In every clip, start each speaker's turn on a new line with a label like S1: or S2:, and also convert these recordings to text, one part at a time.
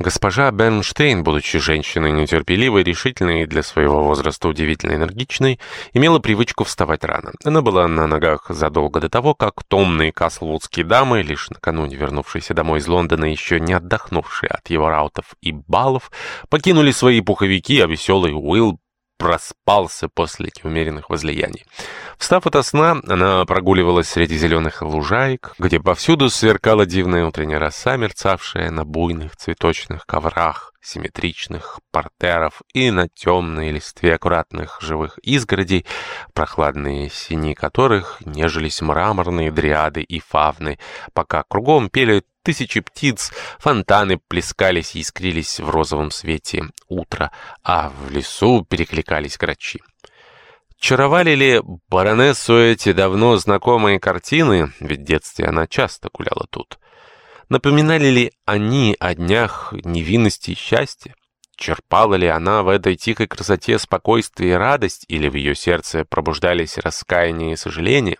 S1: Госпожа Бернштейн, будучи женщиной нетерпеливой, решительной и для своего возраста удивительно энергичной, имела привычку вставать рано. Она была на ногах задолго до того, как томные каслвудские дамы, лишь накануне вернувшиеся домой из Лондона, еще не отдохнувшие от его раутов и баллов, покинули свои пуховики, а веселый Уилл проспался после неумеренных возлияний. Встав ото сна, она прогуливалась среди зеленых лужаек, где повсюду сверкала дивная утренняя роса, мерцавшая на буйных цветочных коврах, симметричных портеров и на темной листве аккуратных живых изгородей, прохладные сини которых нежились мраморные дриады и фавны, пока кругом пели тысячи птиц, фонтаны плескались и искрились в розовом свете утра, а в лесу перекликались грачи. Чаровали ли баронессу эти давно знакомые картины, ведь в детстве она часто гуляла тут? Напоминали ли они о днях невинности и счастья? Черпала ли она в этой тихой красоте спокойствие и радость, или в ее сердце пробуждались раскаяние и сожаление?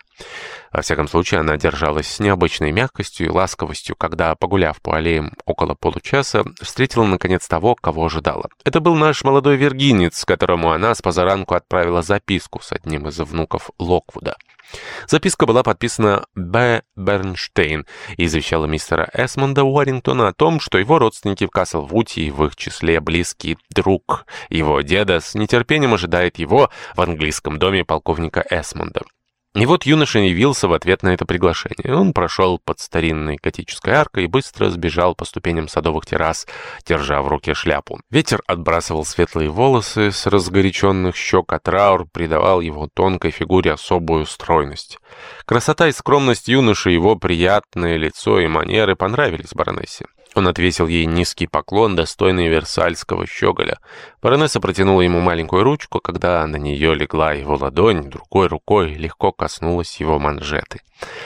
S1: Во всяком случае, она держалась с необычной мягкостью и ласковостью, когда, погуляв по аллеям около получаса, встретила, наконец, того, кого ожидала. Это был наш молодой вергинец, которому она с позаранку отправила записку с одним из внуков Локвуда. Записка была подписана Б. Бернштейн и извещала мистера Эсмонда Уоррингтона о том, что его родственники в Каслвуде и в их числе близкий друг его деда с нетерпением ожидает его в английском доме полковника Эсмонда. И вот юноша явился в ответ на это приглашение. Он прошел под старинной готической аркой и быстро сбежал по ступеням садовых террас, держа в руке шляпу. Ветер отбрасывал светлые волосы с разгоряченных щек, а траур придавал его тонкой фигуре особую стройность. Красота и скромность юноши, его приятное лицо и манеры понравились баронессе. Он отвесил ей низкий поклон, достойный версальского щеголя. Баронесса протянула ему маленькую ручку, когда на нее легла его ладонь, другой рукой легко коснулась его манжеты.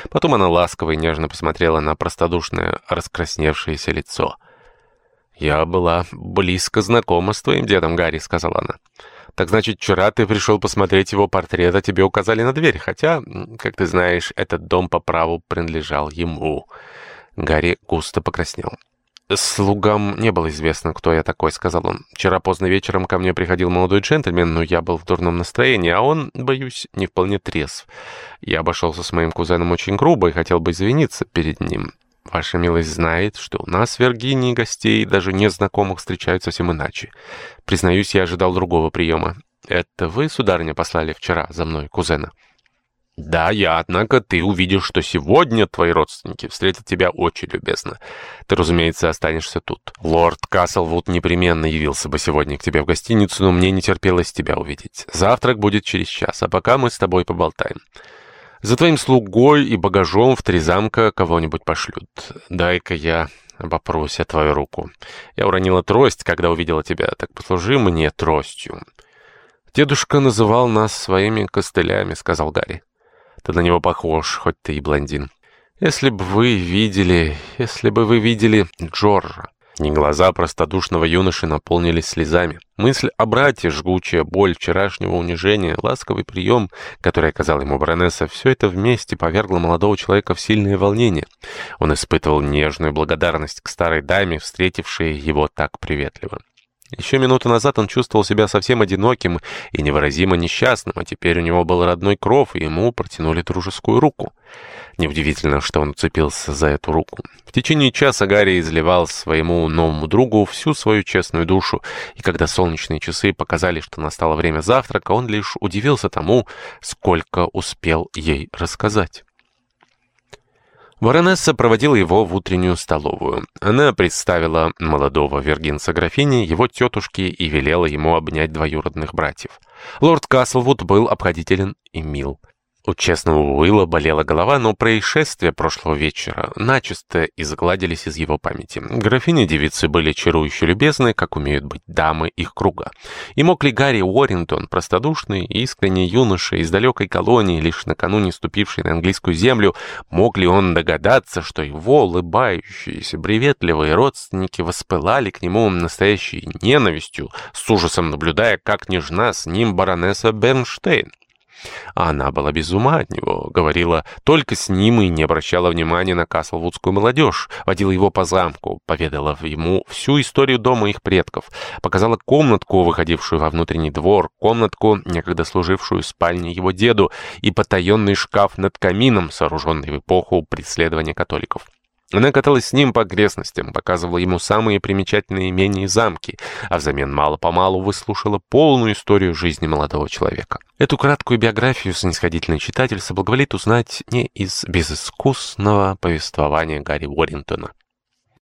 S1: Потом она ласково и нежно посмотрела на простодушное, раскрасневшееся лицо. «Я была близко знакома с твоим дедом, Гарри», — сказала она. «Так значит, вчера ты пришел посмотреть его портрет, а тебе указали на дверь, хотя, как ты знаешь, этот дом по праву принадлежал ему». Гарри густо покраснел. «Слугам не было известно, кто я такой», — сказал он. «Вчера поздно вечером ко мне приходил молодой джентльмен, но я был в дурном настроении, а он, боюсь, не вполне трезв. Я обошелся с моим кузеном очень грубо и хотел бы извиниться перед ним. Ваша милость знает, что у нас в Виргинии гостей, даже незнакомых, встречают совсем иначе. Признаюсь, я ожидал другого приема. Это вы, сударыня, послали вчера за мной кузена?» «Да, я, однако ты увидишь, что сегодня твои родственники встретят тебя очень любезно. Ты, разумеется, останешься тут. Лорд Каслвуд непременно явился бы сегодня к тебе в гостиницу, но мне не терпелось тебя увидеть. Завтрак будет через час, а пока мы с тобой поболтаем. За твоим слугой и багажом в три замка кого-нибудь пошлют. Дай-ка я обопрусь о твою руку. Я уронила трость, когда увидела тебя, так послужи мне тростью». «Дедушка называл нас своими костылями», — сказал Гарри. Ты на него похож, хоть ты и блондин. Если бы вы видели... Если бы вы видели Джорджа. Не глаза простодушного юноши наполнились слезами. Мысль о брате, жгучая боль вчерашнего унижения, ласковый прием, который оказал ему баронесса, все это вместе повергло молодого человека в сильное волнение. Он испытывал нежную благодарность к старой даме, встретившей его так приветливо. Еще минуту назад он чувствовал себя совсем одиноким и невыразимо несчастным, а теперь у него был родной кров, и ему протянули дружескую руку. Неудивительно, что он уцепился за эту руку. В течение часа Гарри изливал своему новому другу всю свою честную душу, и когда солнечные часы показали, что настало время завтрака, он лишь удивился тому, сколько успел ей рассказать. Баронесса проводила его в утреннюю столовую. Она представила молодого вергинца графини, его тетушки и велела ему обнять двоюродных братьев. Лорд Каслвуд был обходителен и мил. У честного Уилла болела голова, но происшествия прошлого вечера начисто изгладились из его памяти. Графини-девицы были чарующе любезны, как умеют быть дамы их круга. И мог ли Гарри Уоррингтон, простодушный искренний юноша из далекой колонии, лишь накануне ступивший на английскую землю, мог ли он догадаться, что его улыбающиеся, приветливые родственники воспылали к нему настоящей ненавистью, с ужасом наблюдая, как нежна с ним баронесса Бернштейн? А она была без ума от него, говорила только с ним и не обращала внимания на каслвудскую молодежь, водила его по замку, поведала ему всю историю дома их предков, показала комнатку, выходившую во внутренний двор, комнатку, некогда служившую спальней его деду, и потаенный шкаф над камином, сооруженный в эпоху преследования католиков. Она каталась с ним по окрестностям, показывала ему самые примечательные имения и замки, а взамен мало-помалу выслушала полную историю жизни молодого человека. Эту краткую биографию снисходительный читатель соблаговолит узнать не из безыскусного повествования Гарри Уоррингтона.